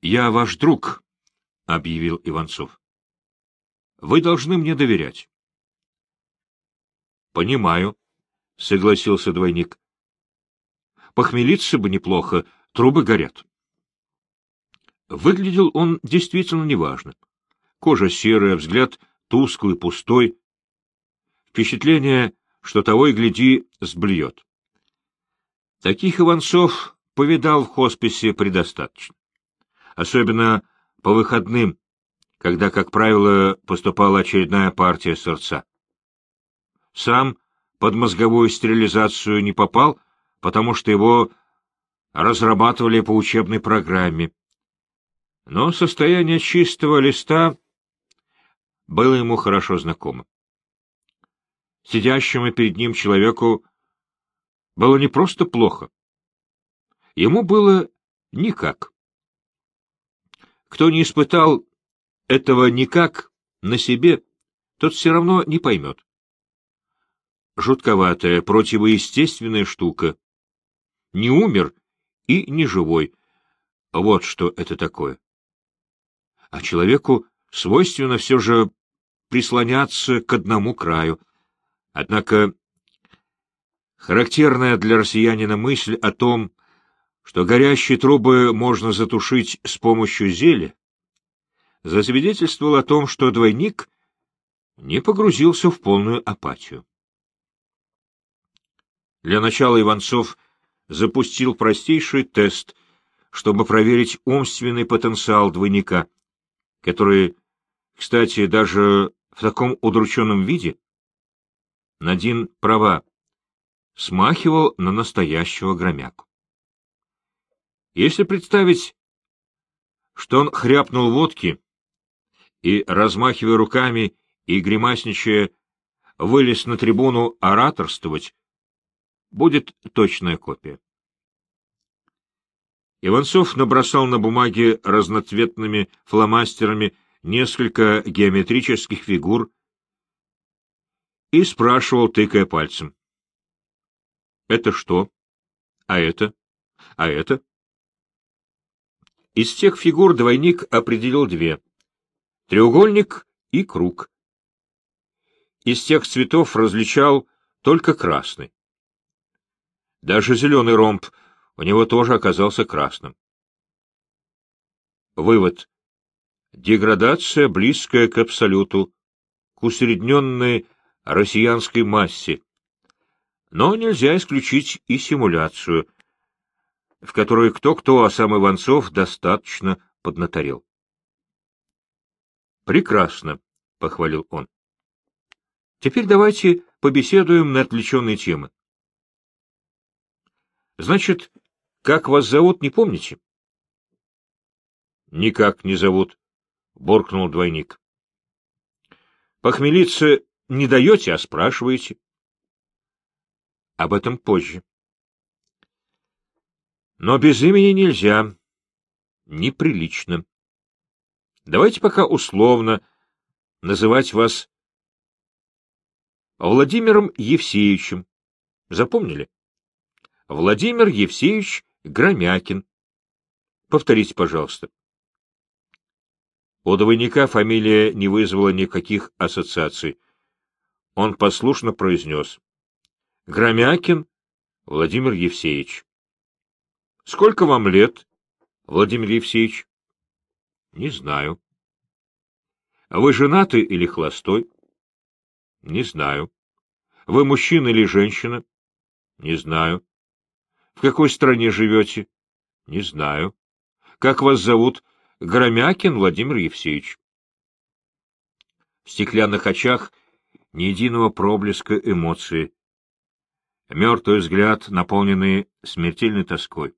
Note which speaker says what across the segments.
Speaker 1: — Я ваш друг, — объявил Иванцов. — Вы должны мне доверять. — Понимаю, — согласился двойник. — Похмелиться бы неплохо, трубы горят. Выглядел он действительно неважно. Кожа серая, взгляд тусклый, пустой. Впечатление, что того и гляди, сблюет. Таких Иванцов повидал в хосписе предостаточно. Особенно по выходным, когда, как правило, поступала очередная партия сердца. Сам под мозговую стерилизацию не попал, потому что его разрабатывали по учебной программе. Но состояние чистого листа было ему хорошо знакомо. Сидящему перед ним человеку было не просто плохо. Ему было никак. Кто не испытал этого никак на себе, тот все равно не поймет. Жутковатая, противоестественная штука. Не умер и не живой. Вот что это такое. А человеку свойственно все же прислоняться к одному краю. Однако характерная для россиянина мысль о том, что горящие трубы можно затушить с помощью зелья, засвидетельствовал о том, что двойник не погрузился в полную апатию. Для начала Иванцов запустил простейший тест, чтобы проверить умственный потенциал двойника, который, кстати, даже в таком удрученном виде, Надин права, смахивал на настоящего громяку. Если представить, что он хряпнул водки и, размахивая руками и гримасничая, вылез на трибуну ораторствовать, будет точная копия. Иванцов набросал на бумаге разноцветными фломастерами несколько геометрических фигур и спрашивал, тыкая пальцем. — Это что? А это? А это? Из тех фигур двойник определил две — треугольник и круг. Из тех цветов различал только красный. Даже зеленый ромб у него тоже оказался красным. Вывод. Деградация, близкая к абсолюту, к усредненной россиянской массе. Но нельзя исключить и симуляцию — в которой кто-кто, а сам Иванцов достаточно поднаторел. «Прекрасно», — похвалил он. «Теперь давайте побеседуем на отвлеченные темы. Значит, как вас зовут, не помните?» «Никак не зовут», — боркнул двойник. «Похмелиться не даете, а спрашиваете». «Об этом позже». Но без имени нельзя. Неприлично. Давайте пока условно называть вас Владимиром Евсеевичем. Запомнили? Владимир Евсеевич Громякин. Повторите, пожалуйста. У двойника фамилия не вызвала никаких ассоциаций. Он послушно произнес. Громякин Владимир Евсеевич. — Сколько вам лет, Владимир Евсеевич? — Не знаю. — Вы женаты или холостой? — Не знаю. — Вы мужчина или женщина? — Не знаю. — В какой стране живете? — Не знаю. — Как вас зовут? — Громякин Владимир Евсеевич. В стеклянных очах ни единого проблеска эмоции. Мертвый взгляд, наполненный смертельной тоской.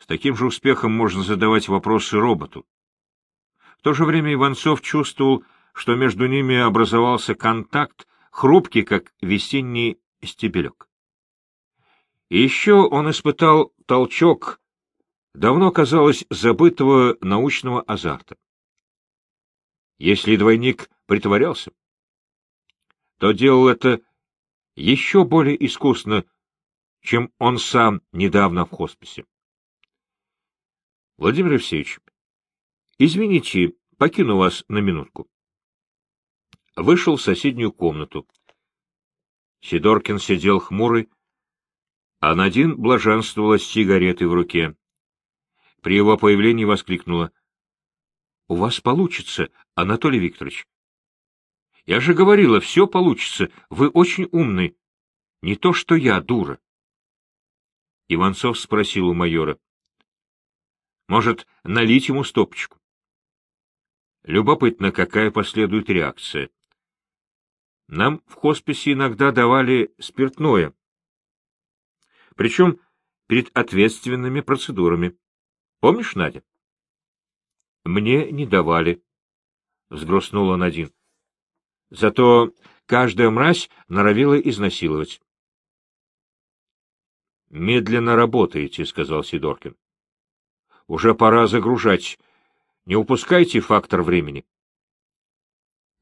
Speaker 1: С таким же успехом можно задавать вопросы роботу. В то же время Иванцов чувствовал, что между ними образовался контакт, хрупкий, как весенний стебелек. И еще он испытал толчок, давно казалось забытого научного азарта. Если двойник притворялся, то делал это еще более искусно, чем он сам недавно в хосписе. Владимир Евсеевич, извините, покину вас на минутку. Вышел в соседнюю комнату. Сидоркин сидел хмурый, а Надин блаженствовала с сигаретой в руке. При его появлении воскликнула. — У вас получится, Анатолий Викторович. — Я же говорила, все получится, вы очень умный. Не то, что я, дура. Иванцов спросил у майора. — Может, налить ему стопочку? Любопытно, какая последует реакция. Нам в хосписе иногда давали спиртное. Причем перед ответственными процедурами. Помнишь, Надя? — Мне не давали, — взгрустнула Надин. Зато каждая мразь норовила изнасиловать. — Медленно работаете, — сказал Сидоркин. — Уже пора загружать. Не упускайте фактор времени.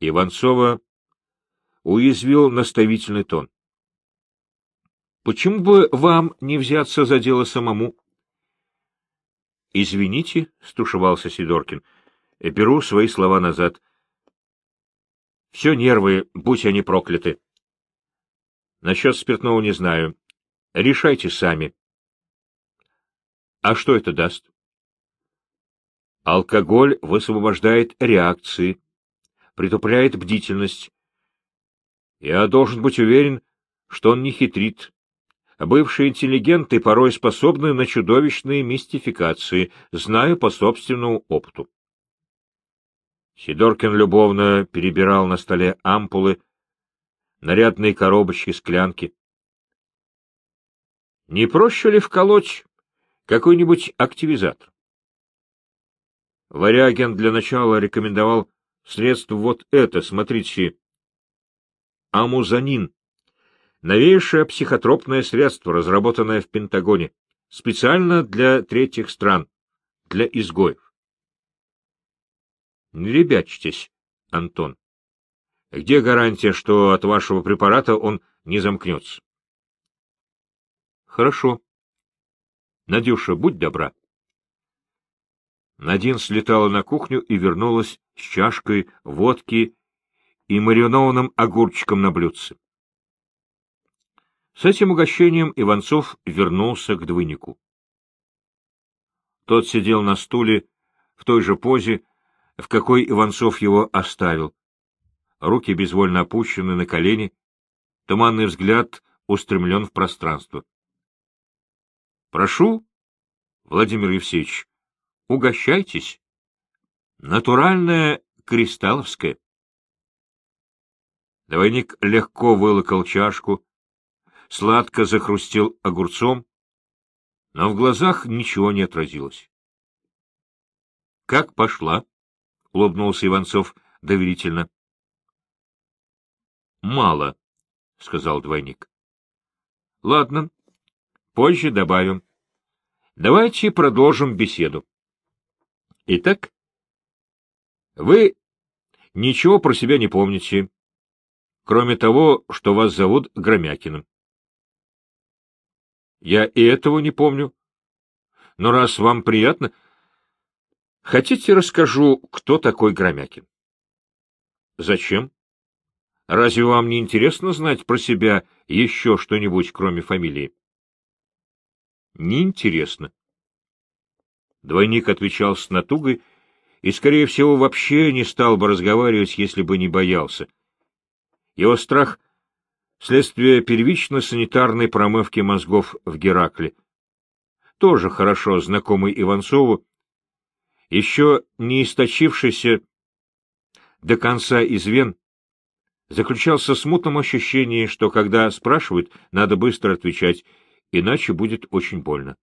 Speaker 1: Иванцова уязвил наставительный тон. — Почему бы вам не взяться за дело самому? — Извините, — стушевался Сидоркин, — беру свои слова назад. — Все нервы, будь они прокляты. Насчет спиртного не знаю. Решайте сами. — А что это даст? — Алкоголь высвобождает реакции, притупляет бдительность, я должен быть уверен, что он не хитрит. Бывшие интеллигенты порой способны на чудовищные мистификации, знаю по собственному опыту. Сидоркин любовно перебирал на столе ампулы, нарядные коробочки, склянки. Не проще ли вколоть какой-нибудь активизатор? Варягин для начала рекомендовал средство вот это, смотрите, амузанин. Новейшее психотропное средство, разработанное в Пентагоне, специально для третьих стран, для изгоев. Не ребячьтесь, Антон. Где гарантия, что от вашего препарата он не замкнется? Хорошо. Надюша, будь добра. Надин слетала на кухню и вернулась с чашкой водки и маринованным огурчиком на блюдце. С этим угощением Иванцов вернулся к двойнику. Тот сидел на стуле в той же позе, в какой Иванцов его оставил. Руки безвольно опущены на колени, туманный взгляд устремлен в пространство. — Прошу, Владимир Евсеевич, угощайтесь. Натуральное кристалловское. Двойник легко вылокал чашку, сладко захрустел огурцом, но в глазах ничего не отразилось. — Как пошла? — улыбнулся Иванцов доверительно. — Мало, — сказал двойник. — Ладно, позже добавим. Давайте продолжим беседу. Итак, вы ничего про себя не помните, кроме того, что вас зовут Громякиным. Я и этого не помню. Но раз вам приятно, хотите расскажу, кто такой Громякин? Зачем? Разве вам не интересно знать про себя еще что-нибудь, кроме фамилии? Неинтересно. Двойник отвечал с натугой и, скорее всего, вообще не стал бы разговаривать, если бы не боялся. Его страх — следствие первичной санитарной промывки мозгов в Геракле. Тоже хорошо знакомый Иванцову, еще не источившийся до конца из вен, заключался в смутном ощущении, что когда спрашивают, надо быстро отвечать, иначе будет очень больно.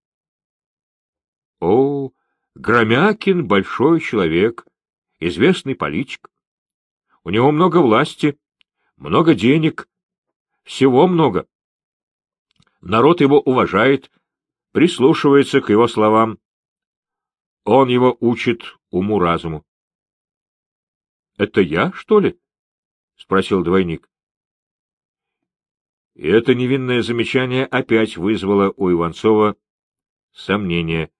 Speaker 1: О, Громякин — большой человек, известный политик. У него много власти, много денег, всего много. Народ его уважает, прислушивается к его словам. Он его учит уму-разуму. — Это я, что ли? — спросил двойник. И это невинное замечание опять вызвало у Иванцова сомнение.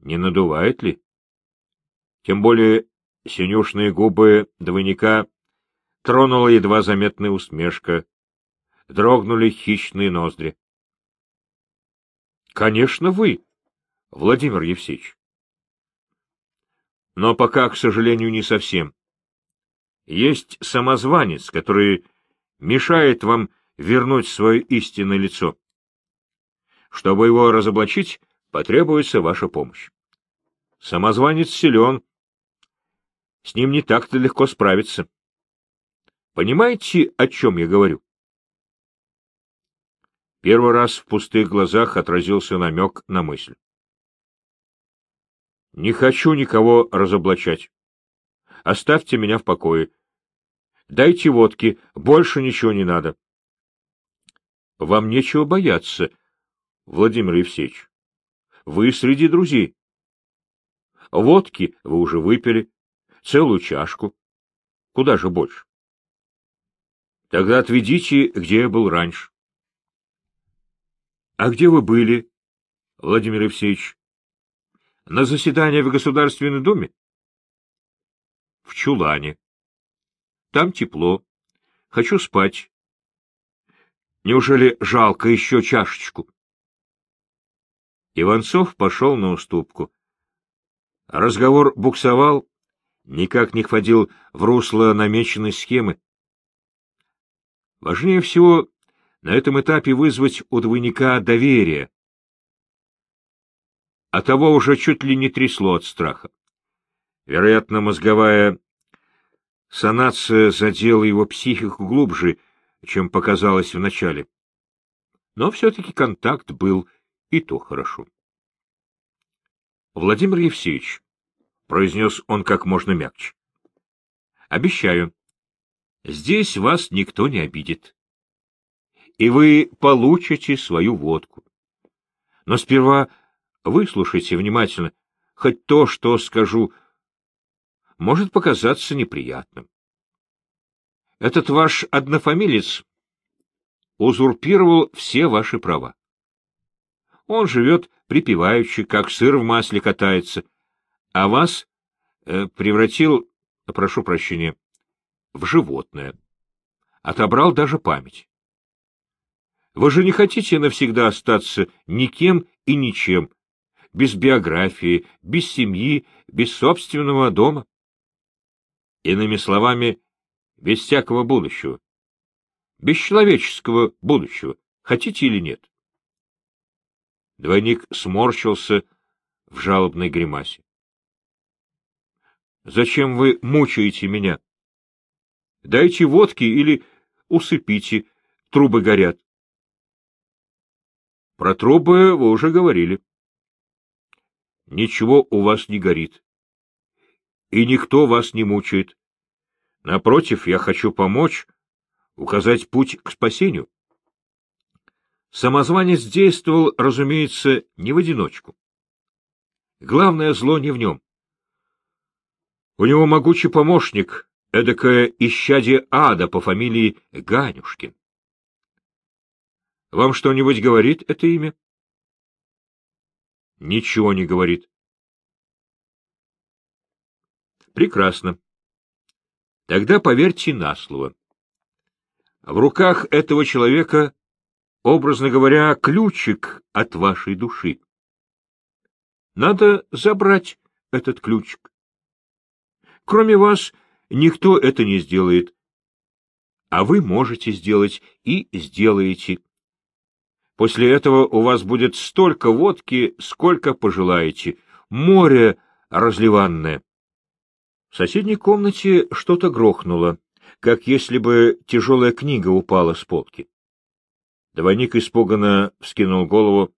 Speaker 1: Не надувает ли? Тем более синюшные губы двойника тронула едва заметная усмешка, дрогнули хищные ноздри. — Конечно, вы, Владимир Евсеевич. Но пока, к сожалению, не совсем. Есть самозванец, который мешает вам вернуть свое истинное лицо. Чтобы его разоблачить, потребуется ваша помощь. Самозванец силен. С ним не так-то легко справиться. Понимаете, о чем я говорю? Первый раз в пустых глазах отразился намек на мысль. Не хочу никого разоблачать. Оставьте меня в покое. Дайте водки, больше ничего не надо. Вам нечего бояться, Владимир Евсеевич. Вы среди друзей. Водки вы уже выпили, целую чашку. Куда же больше? Тогда отведите, где я был раньше. А где вы были, Владимир Евсеевич? На заседании в Государственной Думе? В чулане. Там тепло. Хочу спать. Неужели жалко еще чашечку? Иванцов пошел на уступку. Разговор буксовал, никак не входил в русло намеченной схемы. Важнее всего на этом этапе вызвать у двойника доверие. А того уже чуть ли не трясло от страха. Вероятно, мозговая санация задела его психику глубже, чем показалось вначале. Но все-таки контакт был, и то хорошо. — Владимир Евсеевич, — произнес он как можно мягче, — обещаю, здесь вас никто не обидит. И вы получите свою водку. Но сперва выслушайте внимательно, хоть то, что скажу, может показаться неприятным. Этот ваш однофамилец узурпировал все ваши права. Он живет припеваючи, как сыр в масле катается, а вас э, превратил, прошу прощения, в животное. Отобрал даже память. Вы же не хотите навсегда остаться никем и ничем, без биографии, без семьи, без собственного дома? Иными словами, без всякого будущего. Без человеческого будущего. Хотите или нет? Двойник сморщился в жалобной гримасе. — Зачем вы мучаете меня? Дайте водки или усыпите, трубы горят. Про трубы вы уже говорили. Ничего у вас не горит и никто вас не мучает. Напротив, я хочу помочь, указать путь к спасению. Самозванец действовал, разумеется, не в одиночку. Главное зло не в нем. У него могучий помощник, эдакое исчадие ада по фамилии Ганюшкин. Вам что-нибудь говорит это имя? Ничего не говорит. Прекрасно. Тогда поверьте на слово. В руках этого человека, образно говоря, ключик от вашей души. Надо забрать этот ключик. Кроме вас, никто это не сделает. А вы можете сделать и сделаете. После этого у вас будет столько водки, сколько пожелаете, море разливанное. В соседней комнате что-то грохнуло, как если бы тяжелая книга упала с полки. Двойник испуганно вскинул голову,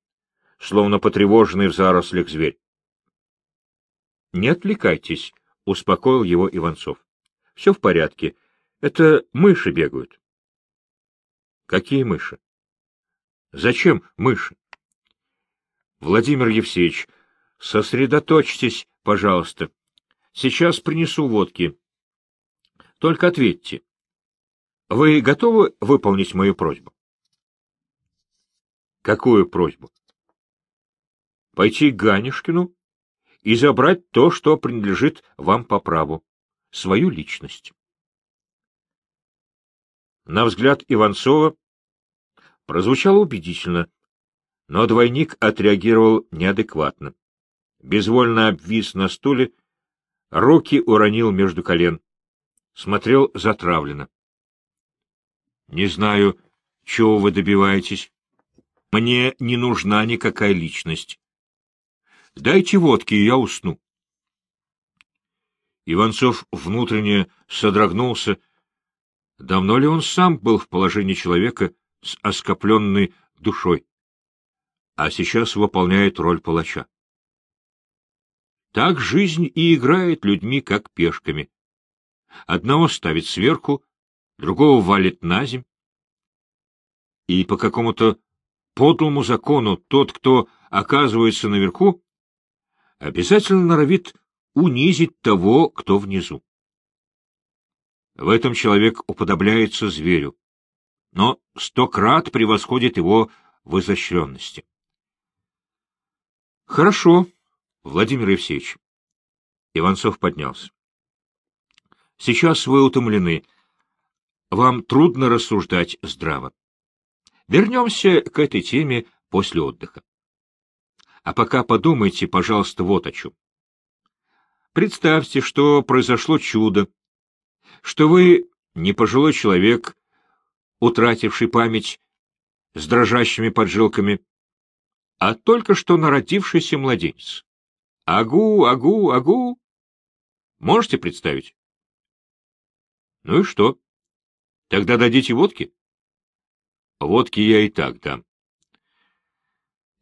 Speaker 1: словно потревоженный в зарослях зверь. — Не отвлекайтесь, — успокоил его Иванцов. — Все в порядке. Это мыши бегают. — Какие мыши? — Зачем мыши? — Владимир Евсеевич, сосредоточьтесь, пожалуйста. Сейчас принесу водки. Только ответьте. Вы готовы выполнить мою просьбу? Какую просьбу? Пойти к Ганюшкину и забрать то, что принадлежит вам по праву, свою личность. На взгляд Иванцова прозвучало убедительно, но двойник отреагировал неадекватно. Безвольно обвис на стуле, руки уронил между колен. Смотрел затравленно. — Не знаю, чего вы добиваетесь. Мне не нужна никакая личность. Дайте водки, и я усну. Иванцов внутренне содрогнулся. Давно ли он сам был в положении человека с оскопленной душой, а сейчас выполняет роль палача? Так жизнь и играет людьми, как пешками. Одного ставит сверху, другого валит на земь. И по какому-то подлому закону тот, кто оказывается наверху, обязательно норовит унизить того, кто внизу. В этом человек уподобляется зверю, но сто крат превосходит его в изощренности. — Хорошо, Владимир Евсеевич. Иванцов поднялся. — Сейчас вы утомлены. Вам трудно рассуждать здраво. Вернемся к этой теме после отдыха. А пока подумайте, пожалуйста, вот о чем. Представьте, что произошло чудо, что вы не пожилой человек, утративший память с дрожащими поджилками, а только что народившийся младенец. Агу, агу, агу. Можете представить? Ну и что? Тогда дадите водки? Водки я и так дам.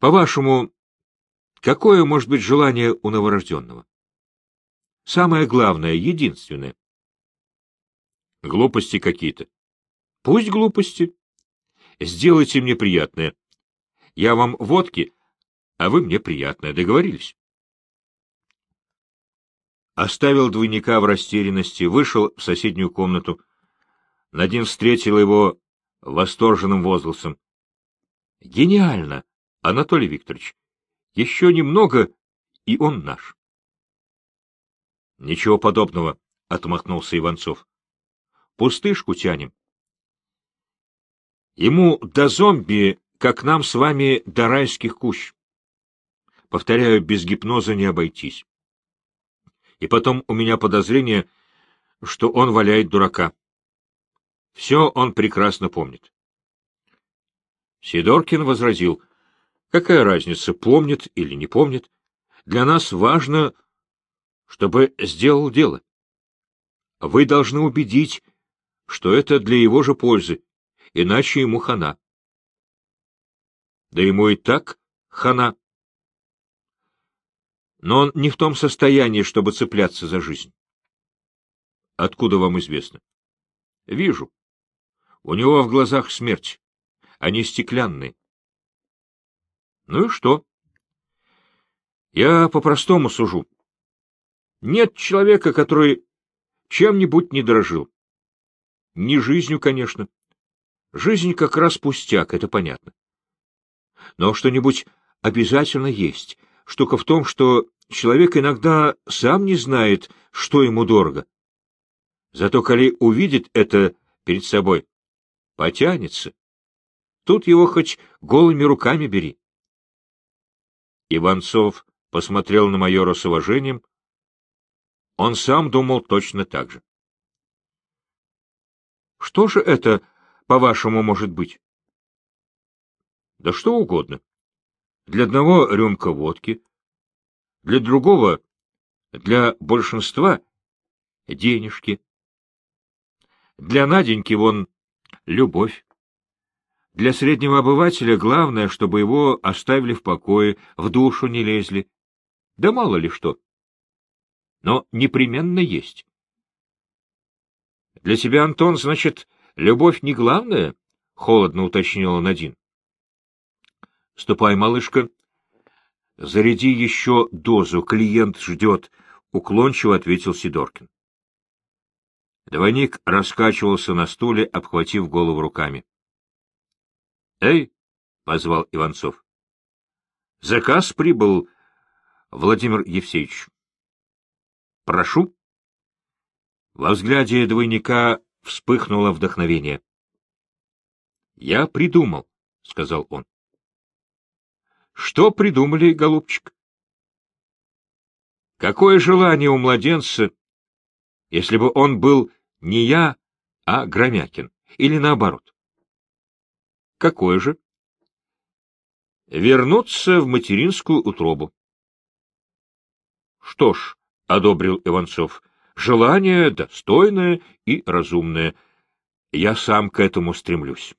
Speaker 1: По-вашему, какое может быть желание у новорожденного? Самое главное, единственное. Глупости какие-то. Пусть глупости. Сделайте мне приятное. Я вам водки, а вы мне приятное. Договорились? Оставил двойника в растерянности, вышел в соседнюю комнату. Надин встретил его восторженным возгласом. — Гениально, Анатолий Викторович! Еще немного, и он наш. — Ничего подобного, — отмахнулся Иванцов. Пустышку тянем. Ему до зомби, как нам с вами до райских кущ. Повторяю, без гипноза не обойтись. И потом у меня подозрение, что он валяет дурака. Все он прекрасно помнит. Сидоркин возразил, какая разница, помнит или не помнит. Для нас важно, чтобы сделал дело. Вы должны убедить что это для его же пользы, иначе ему хана. Да ему и так хана. Но он не в том состоянии, чтобы цепляться за жизнь. Откуда вам известно? Вижу. У него в глазах смерть. Они стеклянные. Ну и что? Я по-простому сужу. Нет человека, который чем-нибудь не дорожил. Не жизнью, конечно. Жизнь как раз пустяк, это понятно. Но что-нибудь обязательно есть. Штука в том, что человек иногда сам не знает, что ему дорого. Зато коли увидит это перед собой, потянется. Тут его хоть голыми руками бери. Иванцов посмотрел на майора с уважением. Он сам думал точно так же. Что же это, по-вашему, может быть? Да что угодно. Для одного рюмка водки, для другого, для большинства денежки. Для Наденьки вон любовь. Для среднего обывателя главное, чтобы его оставили в покое, в душу не лезли. Да мало ли что. Но непременно есть. Для тебя, Антон, значит, любовь не главное? — холодно уточнила Надин. — Ступай, малышка. Заряди еще дозу, клиент ждет, — уклончиво ответил Сидоркин. Двойник раскачивался на стуле, обхватив голову руками. — Эй! — позвал Иванцов. — Заказ прибыл Владимир Евсеевич. Прошу. Во взгляде двойника вспыхнуло вдохновение. Я придумал, — сказал он. — Что придумали, голубчик? Какое желание у младенца, если бы он был не я, а Громякин, или наоборот? Какое же? Вернуться в материнскую утробу. Что ж, — одобрил Иванцов, — желание достойное и разумное. Я сам к этому стремлюсь.